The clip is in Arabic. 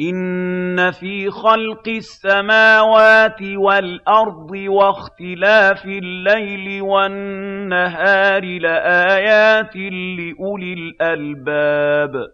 إِنَّ فِي خَلْقِ السَّمَاوَاتِ وَالْأَرْضِ وَاخْتِلَافِ اللَّيْلِ وَالنَّهَارِ لَآيَاتٍ لِّأُولِي الْأَلْبَابِ